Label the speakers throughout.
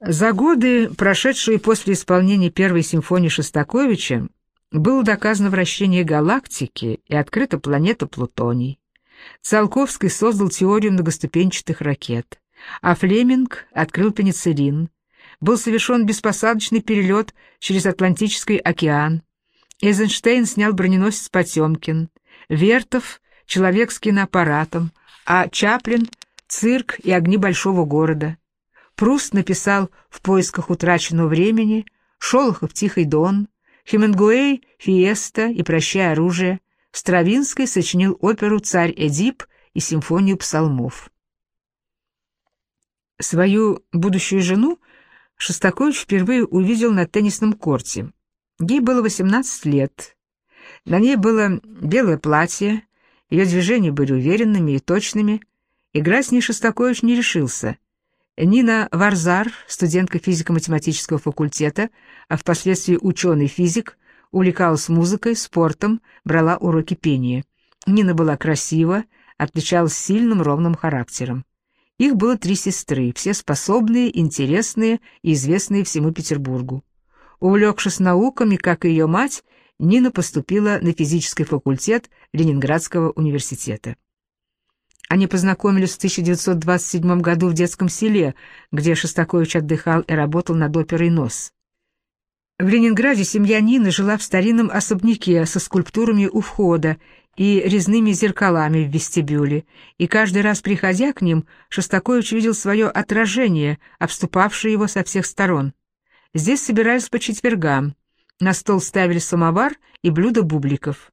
Speaker 1: За годы, прошедшие после исполнения первой симфонии Шостаковича, было доказано вращение галактики и открыта планета Плутоний. Циолковский создал теорию многоступенчатых ракет, а Флеминг открыл пенициллин. Был совершен беспосадочный перелет через Атлантический океан. Эйзенштейн снял броненосец Потемкин, Вертов — человек с киноаппаратом, а Чаплин — цирк и огни большого города. Пруст написал «В поисках утраченного времени», Шолохов «Тихий дон», Хемингуэй «Фиеста» и «Прощай оружие», Стравинский сочинил оперу «Царь Эдип» и симфонию псалмов. Свою будущую жену Шостакович впервые увидел на теннисном корте. Ей было 18 лет. На ней было белое платье, ее движения были уверенными и точными. Играть с ней Шостакович не решился — Нина Варзар, студентка физико-математического факультета, а впоследствии ученый-физик, увлекалась музыкой, спортом, брала уроки пения. Нина была красива, отличалась сильным ровным характером. Их было три сестры, все способные, интересные и известные всему Петербургу. Увлекшись науками, как и ее мать, Нина поступила на физический факультет Ленинградского университета. Они познакомились в 1927 году в детском селе, где Шостакович отдыхал и работал над оперой «Нос». В Ленинграде семья Нины жила в старинном особняке со скульптурами у входа и резными зеркалами в вестибюле, и каждый раз, приходя к ним, Шостакович видел свое отражение, обступавшее его со всех сторон. Здесь собирались по четвергам, на стол ставили самовар и блюда бубликов.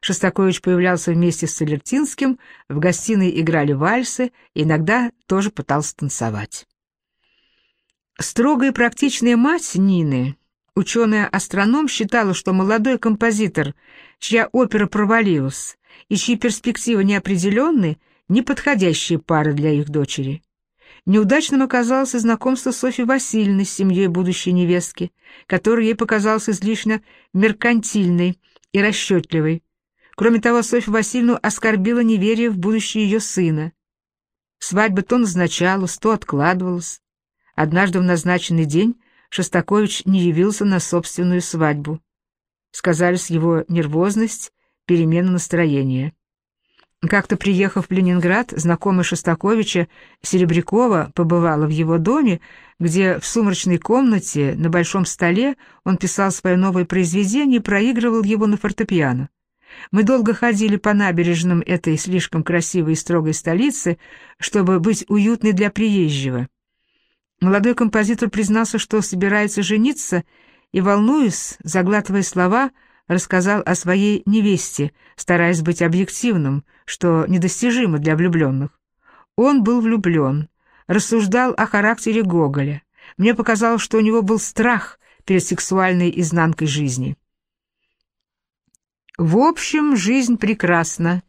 Speaker 1: Шостакович появлялся вместе с Солертинским, в гостиной играли вальсы, иногда тоже пытался танцевать. Строгая и практичная мать Нины, ученая-астроном, считала, что молодой композитор, чья опера провалилась и чьи перспективы неопределенны, неподходящие пары для их дочери. Неудачным оказалось знакомство Софьи Васильевны с семьей будущей невестки, которая ей показалась излишне меркантильной и расчетливой, Кроме того, Софья Васильевну оскорбила неверие в будущее ее сына. Свадьба то назначалась, то откладывалась. Однажды в назначенный день Шостакович не явился на собственную свадьбу. Сказались его нервозность, перемена настроения. Как-то приехав в Ленинград, знакомая Шостаковича Серебрякова побывала в его доме, где в сумрачной комнате на большом столе он писал свое новое произведение и проигрывал его на фортепиано. Мы долго ходили по набережным этой слишком красивой и строгой столицы, чтобы быть уютной для приезжего. Молодой композитор признался, что собирается жениться, и, волнуясь, заглатывая слова, рассказал о своей невесте, стараясь быть объективным, что недостижимо для влюбленных. Он был влюблен, рассуждал о характере Гоголя. Мне показалось, что у него был страх перед сексуальной изнанкой жизни. В общем, жизнь прекрасна.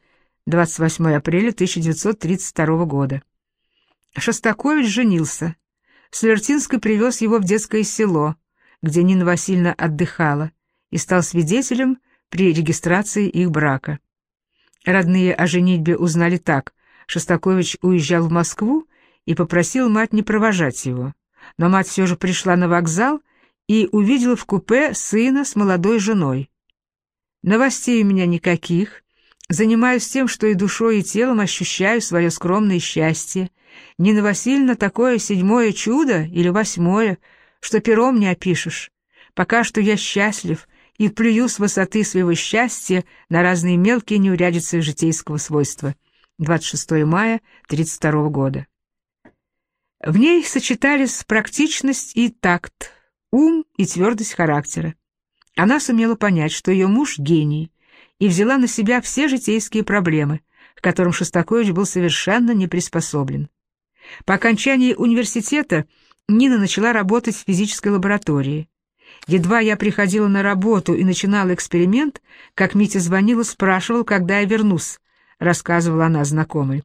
Speaker 1: 28 апреля 1932 года. Шостакович женился. Слертинский привез его в детское село, где Нина Васильевна отдыхала, и стал свидетелем при регистрации их брака. Родные о женитьбе узнали так. Шостакович уезжал в Москву и попросил мать не провожать его. Но мать все же пришла на вокзал и увидела в купе сына с молодой женой. Новостей у меня никаких. Занимаюсь тем, что и душой, и телом ощущаю свое скромное счастье. Нина Васильевна такое седьмое чудо или восьмое, что пером не опишешь. Пока что я счастлив и плюю с высоты своего счастья на разные мелкие неурядицы житейского свойства. 26 мая 32 года. В ней сочетались практичность и такт, ум и твердость характера. Она сумела понять, что ее муж — гений, и взяла на себя все житейские проблемы, к которым Шостакович был совершенно не приспособлен. По окончании университета Нина начала работать в физической лаборатории. Едва я приходила на работу и начинала эксперимент, как Митя звонил и спрашивал, когда я вернусь, рассказывала она знакомой.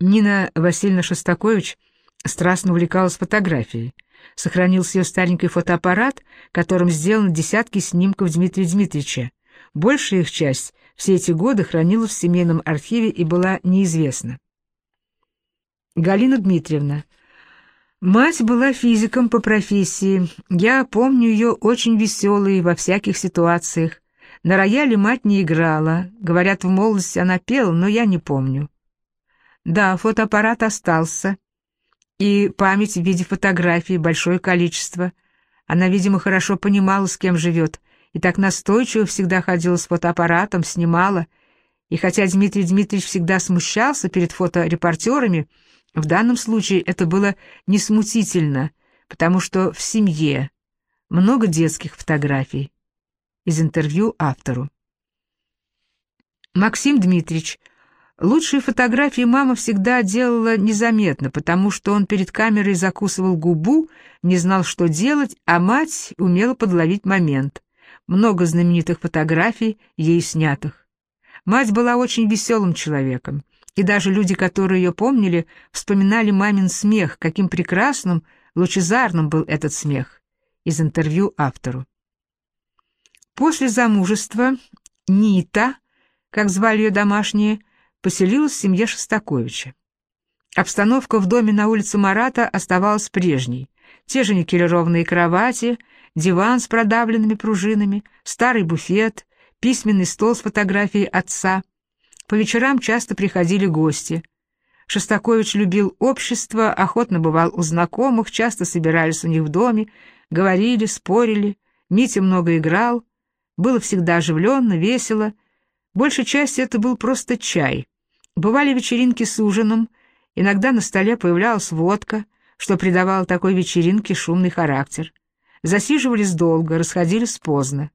Speaker 1: Нина Васильевна Шостакович страстно увлекалась фотографией. Сохранился ее старенький фотоаппарат, которым сделаны десятки снимков Дмитрия Дмитриевича. Большая их часть все эти годы хранилась в семейном архиве и была неизвестна. Галина Дмитриевна. Мать была физиком по профессии. Я помню ее очень веселой во всяких ситуациях. На рояле мать не играла. Говорят, в молодости она пела, но я не помню. Да, фотоаппарат остался. И память в виде фотографий, большое количество. Она, видимо, хорошо понимала, с кем живет, и так настойчиво всегда ходила с фотоаппаратом, снимала. И хотя Дмитрий Дмитриевич всегда смущался перед фоторепортерами, в данном случае это было не смутительно, потому что в семье много детских фотографий. Из интервью автору. Максим Дмитриевич. Лучшие фотографии мама всегда делала незаметно, потому что он перед камерой закусывал губу, не знал, что делать, а мать умела подловить момент. Много знаменитых фотографий ей снятых. Мать была очень веселым человеком и даже люди, которые ее помнили, вспоминали мамин смех, каким прекрасным, лучезарным был этот смех. Из интервью автору. После замужества Нита, как звали ее домашние, поселилась семье Шостаковича. Обстановка в доме на улице Марата оставалась прежней. Те же никелированные кровати, диван с продавленными пружинами, старый буфет, письменный стол с фотографией отца — по вечерам часто приходили гости. Шостакович любил общество, охотно бывал у знакомых, часто собирались у них в доме, говорили, спорили. Митя много играл. Было всегда оживленно, весело. Большей части это был просто чай. Бывали вечеринки с ужином, иногда на столе появлялась водка, что придавало такой вечеринке шумный характер. Засиживались долго, расходились поздно.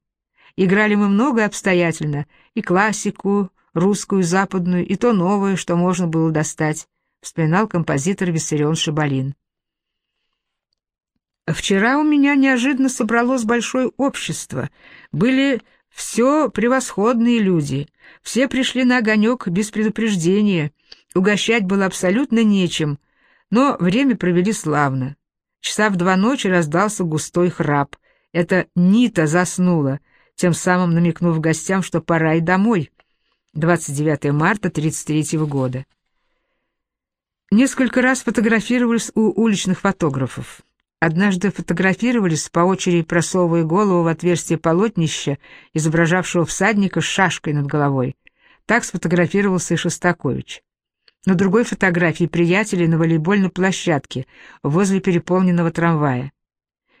Speaker 1: Играли мы много и обстоятельно, и классику, русскую, западную и то новое, что можно было достать, вспоминал композитор Виссарион Шабалин. Вчера у меня неожиданно собралось большое общество. Были все превосходные люди. Все пришли на огонек без предупреждения. Угощать было абсолютно нечем, но время провели славно. Часа в два ночи раздался густой храп. Это Нита заснула, тем самым намекнув гостям, что пора и домой. 29 марта 1933 года. Несколько раз фотографировались у уличных фотографов. Однажды фотографировались, по очереди просовывая голову в отверстие полотнища, изображавшего всадника с шашкой над головой. Так сфотографировался и Шостакович. На другой фотографии приятели на волейбольной площадке возле переполненного трамвая.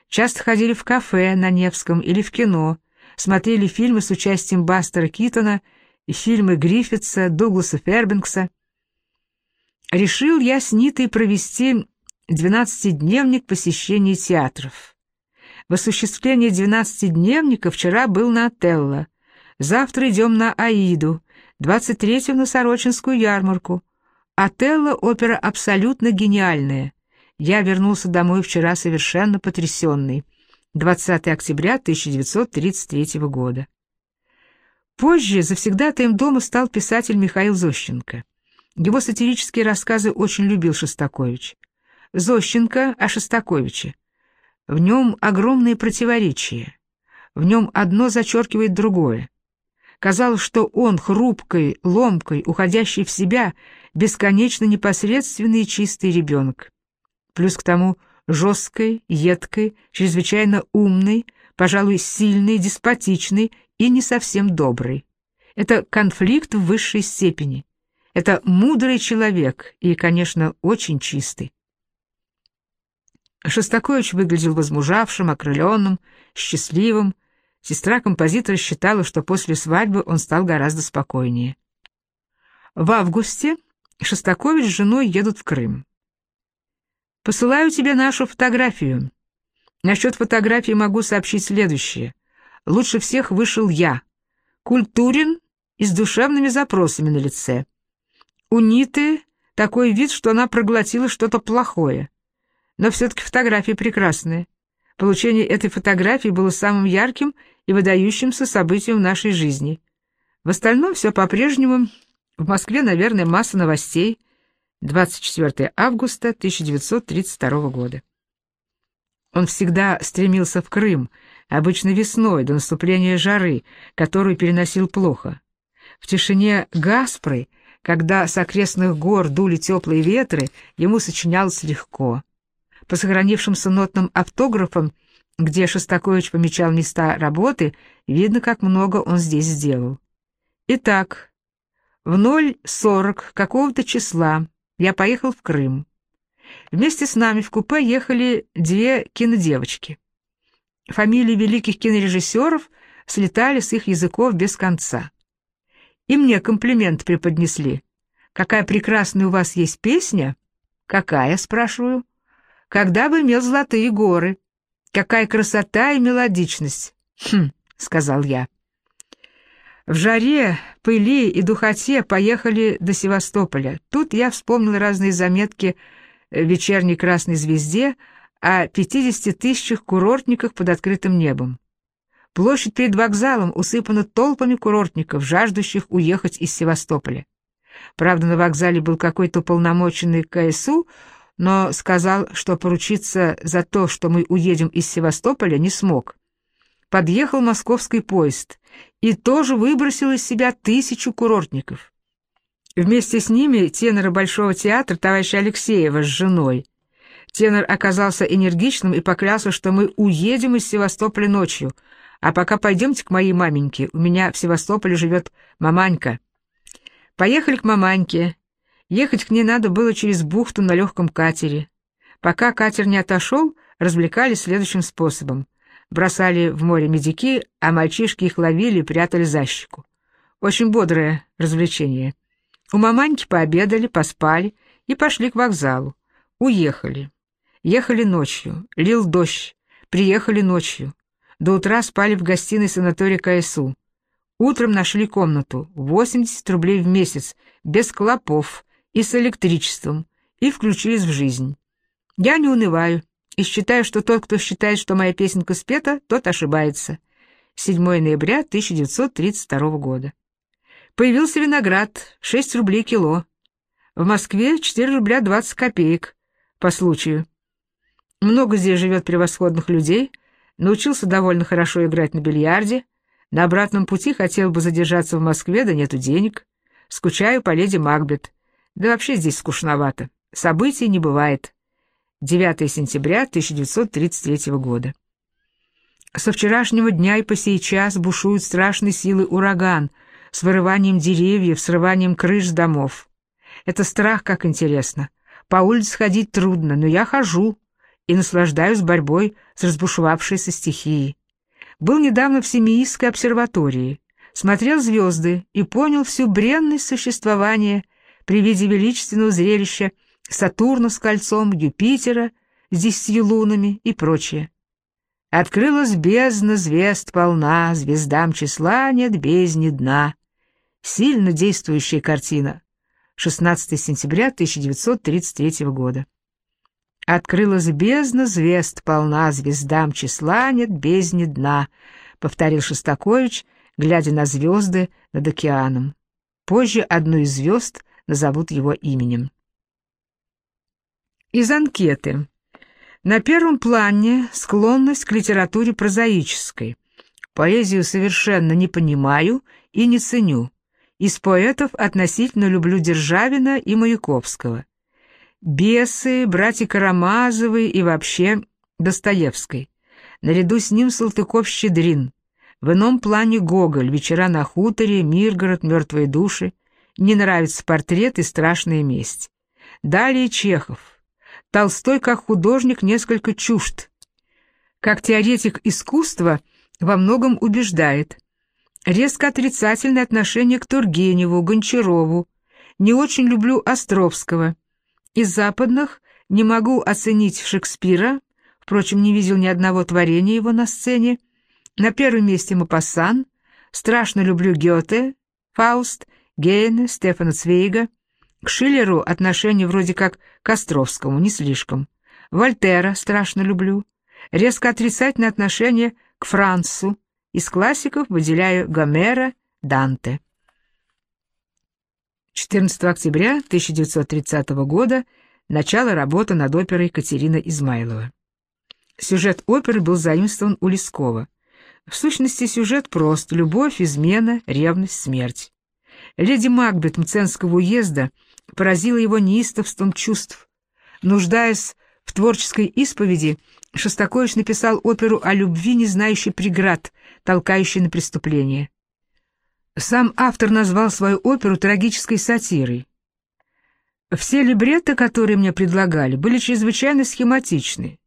Speaker 1: Часто ходили в кафе на Невском или в кино, смотрели фильмы с участием Бастера Китона и фильмы Гриффитса, Дугласа Фербенкса. Решил я с Нитой провести двенадцатидневник посещений театров. В осуществлении двенадцатидневника вчера был на Отелло, завтра идем на Аиду, 23-го на Сорочинскую ярмарку. Отелло — опера абсолютно гениальная. Я вернулся домой вчера совершенно потрясенный. 20 октября 1933 года. Позже завсегдатаем дома стал писатель Михаил Зощенко. Его сатирические рассказы очень любил Шостакович. Зощенко о Шостаковиче. В нем огромные противоречия. В нем одно зачеркивает другое. Казалось, что он хрупкой, ломкой, уходящий в себя, бесконечно непосредственный и чистый ребенок. Плюс к тому жесткой, едкой, чрезвычайно умный, пожалуй, сильный, деспотичный и не совсем добрый. Это конфликт в высшей степени. Это мудрый человек и, конечно, очень чистый. Шостакович выглядел возмужавшим, окрыленным, счастливым. Сестра композитора считала, что после свадьбы он стал гораздо спокойнее. В августе Шостакович с женой едут в Крым. «Посылаю тебе нашу фотографию. Насчет фотографии могу сообщить следующее лучше всех вышел я, культурен и с душевными запросами на лице. У Ниты такой вид, что она проглотила что-то плохое. Но все-таки фотографии прекрасные. Получение этой фотографии было самым ярким и выдающимся событием нашей жизни. В остальном все по-прежнему. В Москве, наверное, масса новостей. 24 августа 1932 года. Он всегда стремился в Крым, обычно весной, до наступления жары, которую переносил плохо. В тишине Гаспры, когда с окрестных гор дули теплые ветры, ему сочинялось легко. По сохранившимся нотным автографам, где Шостакович помечал места работы, видно, как много он здесь сделал. Итак, в 0.40 какого-то числа я поехал в Крым. Вместе с нами в купе ехали две кинодевочки. Фамилии великих кинорежиссеров слетали с их языков без конца. И мне комплимент преподнесли. «Какая прекрасная у вас есть песня?» «Какая?» — спрашиваю. «Когда бы имел золотые горы?» «Какая красота и мелодичность!» «Хм», — сказал я. В жаре, пыли и духоте поехали до Севастополя. Тут я вспомнил разные заметки в вечерней «Красной звезде» о 50 тысячах курортниках под открытым небом. Площадь перед вокзалом усыпана толпами курортников, жаждущих уехать из Севастополя. Правда, на вокзале был какой-то уполномоченный КСУ, но сказал, что поручиться за то, что мы уедем из Севастополя, не смог. Подъехал московский поезд и тоже выбросил из себя тысячу курортников. Вместе с ними тенора Большого театра товарища Алексеева с женой. Тенор оказался энергичным и поклялся, что мы уедем из Севастополя ночью, а пока пойдемте к моей маменьке, у меня в Севастополе живет маманька. Поехали к маманьке. Ехать к ней надо было через бухту на легком катере. Пока катер не отошел, развлекались следующим способом. Бросали в море медики, а мальчишки их ловили и прятали за щеку. Очень бодрое развлечение. У маманьки пообедали, поспали и пошли к вокзалу. Уехали. Ехали ночью, лил дождь, приехали ночью. До утра спали в гостиной санатория КСУ. Утром нашли комнату, 80 рублей в месяц, без клопов и с электричеством, и включились в жизнь. Я не унываю и считаю, что тот, кто считает, что моя песенка спета, тот ошибается. 7 ноября 1932 года. Появился виноград, 6 рублей кило. В Москве 4 рубля 20 копеек по случаю. Много здесь живет превосходных людей, научился довольно хорошо играть на бильярде, на обратном пути хотел бы задержаться в Москве, да нету денег. Скучаю по леди Макбет. Да вообще здесь скучновато. Событий не бывает. 9 сентября 1933 года. Со вчерашнего дня и по сей час бушует страшной силы ураган с вырыванием деревьев, срыванием крыш домов. Это страх, как интересно. По улице ходить трудно, но я хожу, и наслаждаюсь борьбой с разбушевавшейся стихией. Был недавно в Семиистской обсерватории, смотрел звезды и понял всю бренность существования при виде величественного зрелища Сатурна с кольцом, Юпитера с десятью лунами и прочее. Открылась бездна звезд полна, звездам числа нет бездни дна. Сильно действующая картина. 16 сентября 1933 года. «Открылась бездна звезд, полна звездам числа нет, бездни дна», — повторил Шостакович, глядя на звезды над океаном. Позже одну из звезд назовут его именем. Из анкеты. На первом плане склонность к литературе прозаической. Поэзию совершенно не понимаю и не ценю. Из поэтов относительно люблю Державина и Маяковского. Бесы, братья Карамазовы и вообще Достоевской. Наряду с ним Салтыков-Щедрин. В ином плане Гоголь, «Вечера на хуторе», «Миргород», «Мертвые души». Не нравится портрет и страшная месть. Далее Чехов. Толстой как художник несколько чужд. Как теоретик искусства во многом убеждает. Резко отрицательное отношение к Тургеневу, Гончарову. Не очень люблю Островского. Из западных не могу оценить Шекспира, впрочем, не видел ни одного творения его на сцене. На первом месте Мапассан, страшно люблю Гёте, Фауст, Гейне, Стефана Цвейга. К Шиллеру отношение вроде как к Островскому, не слишком. Вольтера страшно люблю. Резко отрицательное отношение к Францу. Из классиков выделяю Гомера, Данте. 14 октября 1930 года начало работы над оперой Катерина Измайлова. Сюжет оперы был заимствован у Лескова. В сущности, сюжет прост — любовь, измена, ревность, смерть. Леди Макбет Мценского уезда поразила его неистовством чувств. Нуждаясь В творческой исповеди Шостакович написал оперу о любви, не знающей преград, толкающей на преступление. Сам автор назвал свою оперу трагической сатирой. Все либретто, которые мне предлагали, были чрезвычайно схематичны.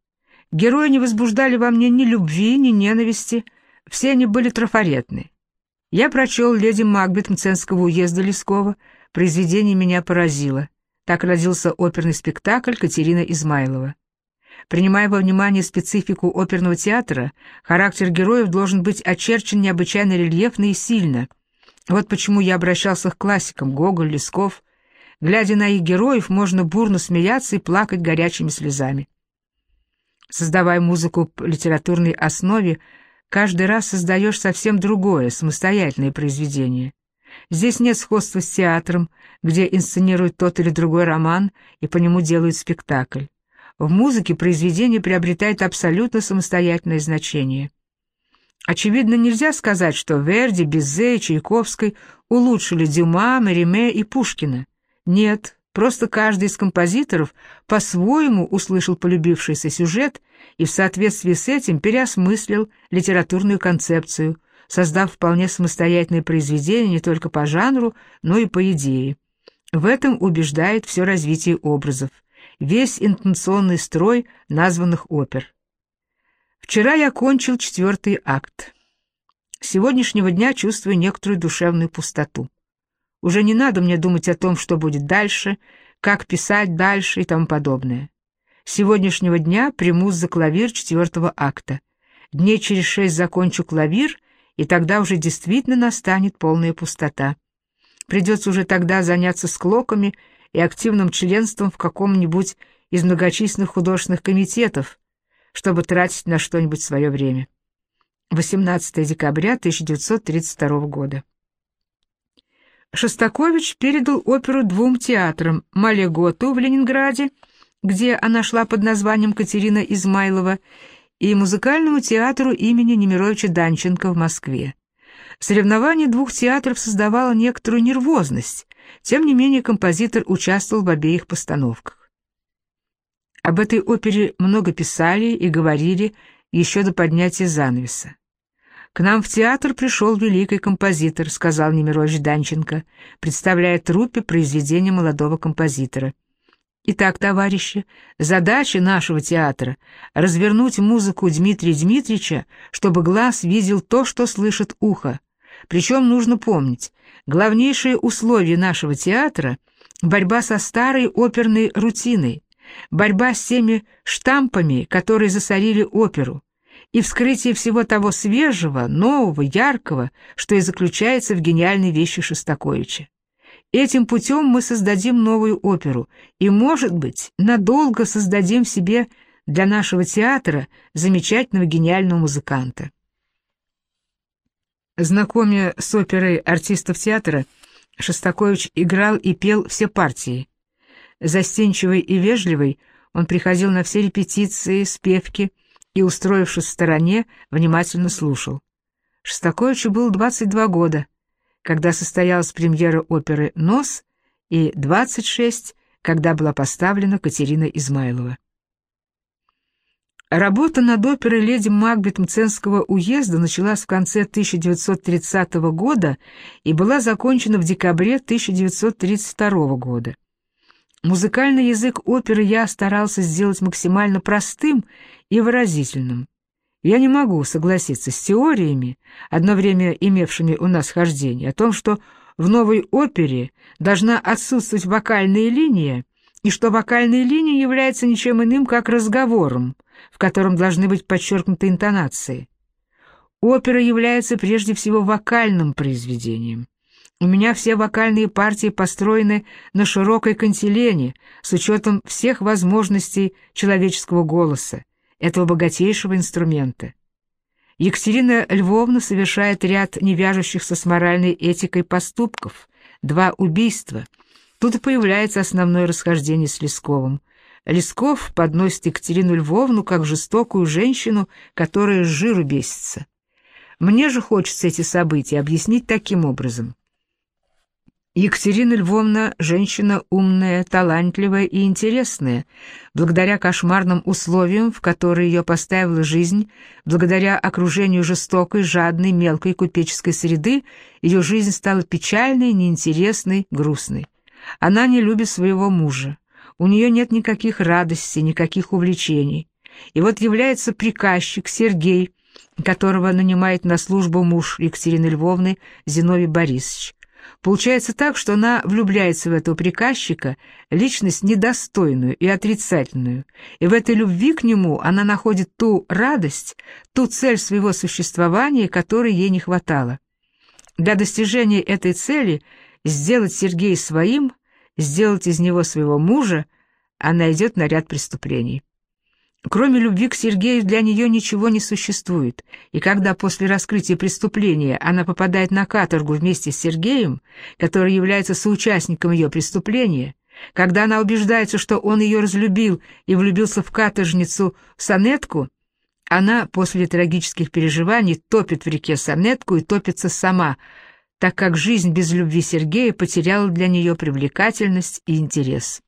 Speaker 1: Герои не возбуждали во мне ни любви, ни ненависти, все они были трафаретны. Я прочел «Леди Макбет» Мценского уезда Лескова, произведение меня поразило. Так родился оперный спектакль Катерина Измайлова. Принимая во внимание специфику оперного театра, характер героев должен быть очерчен необычайно рельефно и сильно. Вот почему я обращался к классикам Гоголь, Лесков. Глядя на их героев, можно бурно смеяться и плакать горячими слезами. Создавая музыку по литературной основе, каждый раз создаешь совсем другое, самостоятельное произведение. Здесь нет сходства с театром, где инсценируют тот или другой роман и по нему делают спектакль. В музыке произведение приобретает абсолютно самостоятельное значение. Очевидно, нельзя сказать, что Верди, Безе и Чайковский улучшили Дюма, Мериме и Пушкина. Нет, просто каждый из композиторов по-своему услышал полюбившийся сюжет и в соответствии с этим переосмыслил литературную концепцию, создав вполне самостоятельное произведение не только по жанру, но и по идее. В этом убеждает все развитие образов весь интонационный строй названных опер. Вчера я кончил четвертый акт. С сегодняшнего дня чувствую некоторую душевную пустоту. Уже не надо мне думать о том, что будет дальше, как писать дальше и тому подобное. С сегодняшнего дня примусь за клавир четвертого акта. Дней через шесть закончу клавир, и тогда уже действительно настанет полная пустота. Придется уже тогда заняться склоками и активным членством в каком-нибудь из многочисленных художественных комитетов, чтобы тратить на что-нибудь свое время. 18 декабря 1932 года. Шостакович передал оперу двум театрам «Малеготу» в Ленинграде, где она шла под названием Катерина Измайлова, и музыкальному театру имени Немировича Данченко в Москве. Соревнование двух театров создавало некоторую нервозность, тем не менее композитор участвовал в обеих постановках. Об этой опере много писали и говорили еще до поднятия занавеса. «К нам в театр пришел великий композитор», — сказал Немирович Данченко, представляя труппе произведение молодого композитора. «Итак, товарищи, задача нашего театра — развернуть музыку Дмитрия Дмитриевича, чтобы глаз видел то, что слышит ухо. Причем нужно помнить, Главнейшее условие нашего театра — борьба со старой оперной рутиной, борьба с теми штампами, которые засорили оперу, и вскрытие всего того свежего, нового, яркого, что и заключается в гениальной вещи Шостаковича. Этим путем мы создадим новую оперу и, может быть, надолго создадим себе для нашего театра замечательного гениального музыканта. Знакомя с оперой артистов театра, Шостакович играл и пел все партии. Застенчивый и вежливый, он приходил на все репетиции, спевки и, устроившись в стороне, внимательно слушал. Шостаковичу было 22 года, когда состоялась премьера оперы «Нос», и 26, когда была поставлена Катерина Измайлова. Работа над оперой «Леди Макбет» Мценского уезда началась в конце 1930 года и была закончена в декабре 1932 года. Музыкальный язык оперы я старался сделать максимально простым и выразительным. Я не могу согласиться с теориями, одно время имевшими у нас хождение, о том, что в новой опере должна отсутствовать вокальная линия, и что вокальная линия является ничем иным, как разговором, в котором должны быть подчеркнуты интонации. Опера является прежде всего вокальным произведением. У меня все вокальные партии построены на широкой кантилене с учетом всех возможностей человеческого голоса, этого богатейшего инструмента. Екатерина Львовна совершает ряд невяжущихся с моральной этикой поступков, два убийства. Тут и появляется основное расхождение с Лесковым – Лесков подносит Екатерину Львовну как жестокую женщину, которая с жиру бесится. Мне же хочется эти события объяснить таким образом. Екатерина Львовна – женщина умная, талантливая и интересная. Благодаря кошмарным условиям, в которые ее поставила жизнь, благодаря окружению жестокой, жадной, мелкой купеческой среды, ее жизнь стала печальной, неинтересной, грустной. Она не любит своего мужа. У нее нет никаких радостей, никаких увлечений. И вот является приказчик Сергей, которого нанимает на службу муж Екатерины Львовны Зиновий Борисович. Получается так, что она влюбляется в этого приказчика, личность недостойную и отрицательную, и в этой любви к нему она находит ту радость, ту цель своего существования, которой ей не хватало. Для достижения этой цели сделать Сергея своим, сделать из него своего мужа, она идет на ряд преступлений. Кроме любви к Сергею для нее ничего не существует, и когда после раскрытия преступления она попадает на каторгу вместе с Сергеем, который является соучастником ее преступления, когда она убеждается, что он ее разлюбил и влюбился в каторжницу Санетку, она после трагических переживаний топит в реке Санетку и топится сама, так как жизнь без любви Сергея потеряла для нее привлекательность и интерес.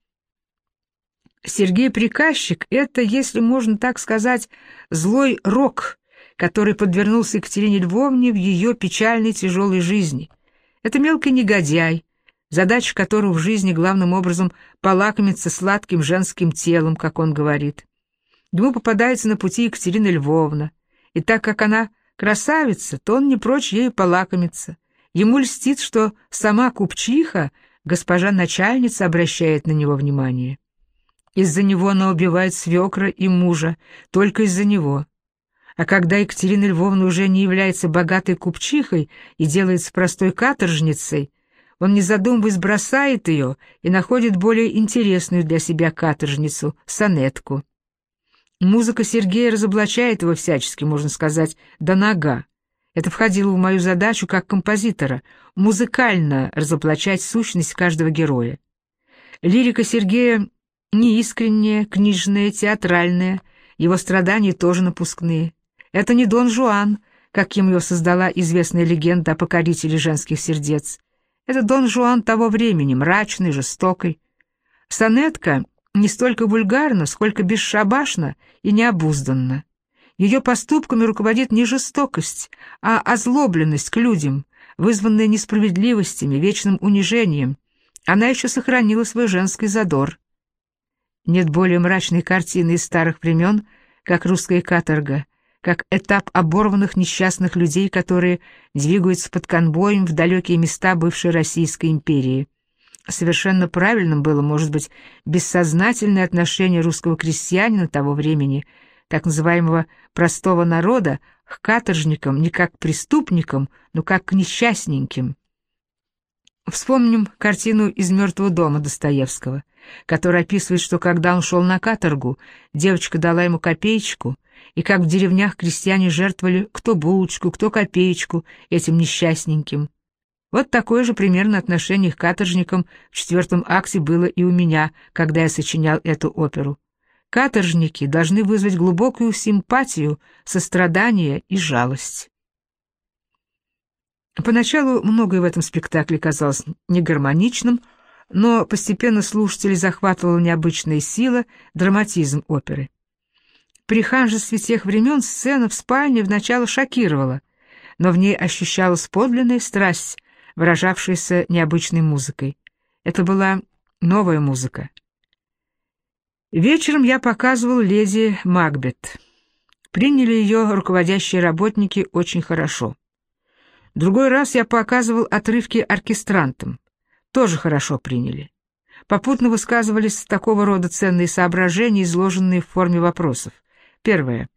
Speaker 1: Сергей Приказчик — это, если можно так сказать, злой рок, который подвернулся Екатерине Львовне в ее печальной тяжелой жизни. Это мелкий негодяй, задача которого в жизни главным образом полакомиться сладким женским телом, как он говорит. Ему попадается на пути Екатерина Львовна, и так как она красавица, то он не прочь ею полакомиться. Ему льстит, что сама купчиха, госпожа начальница, обращает на него внимание. Из-за него она убивает свекра и мужа, только из-за него. А когда Екатерина Львовна уже не является богатой купчихой и делается простой каторжницей, он, не задумываясь, бросает ее и находит более интересную для себя каторжницу — сонетку. Музыка Сергея разоблачает его всячески, можно сказать, до нога. Это входило в мою задачу как композитора — музыкально разоблачать сущность каждого героя. Лирика Сергея неискреннее, книжное, театральное, его страдания тоже напускные. Это не Дон Жуан, каким его создала известная легенда о покорителе женских сердец. Это Дон Жуан того времени, мрачный, жестокий. Сонетка не столько вульгарна, сколько бесшабашна и необузданна. Ее поступками руководит не жестокость, а озлобленность к людям, вызванная несправедливостями, вечным унижением. Она еще сохранила свой женский задор. Нет более мрачной картины из старых времен, как русская каторга, как этап оборванных несчастных людей, которые двигаются под конвоем в далекие места бывшей Российской империи. Совершенно правильным было, может быть, бессознательное отношение русского крестьянина того времени, так называемого простого народа, к каторжникам не как к преступникам, но как к несчастненьким. Вспомним картину «Из мертвого дома» Достоевского — который описывает, что когда он шел на каторгу, девочка дала ему копеечку, и как в деревнях крестьяне жертвовали кто булочку, кто копеечку этим несчастненьким. Вот такое же примерно отношение к каторжникам в четвертом акте было и у меня, когда я сочинял эту оперу. Каторжники должны вызвать глубокую симпатию, сострадание и жалость. Поначалу многое в этом спектакле казалось негармоничным, но постепенно слушателей захватывала необычная сила, драматизм оперы. При ханжестве тех времен сцена в спальне вначале шокировала, но в ней ощущалась подлинная страсть, выражавшаяся необычной музыкой. Это была новая музыка. Вечером я показывал леди Макбет. Приняли ее руководящие работники очень хорошо. Другой раз я показывал отрывки оркестрантам тоже хорошо приняли. Попутно высказывались такого рода ценные соображения, изложенные в форме вопросов. Первое.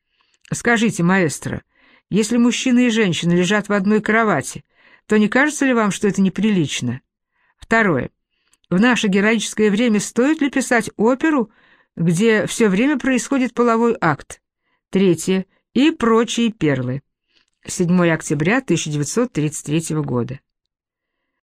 Speaker 1: Скажите, маэстро, если мужчина и женщина лежат в одной кровати, то не кажется ли вам, что это неприлично? Второе. В наше героическое время стоит ли писать оперу, где все время происходит половой акт? Третье. И прочие перлы. 7 октября 1933 года.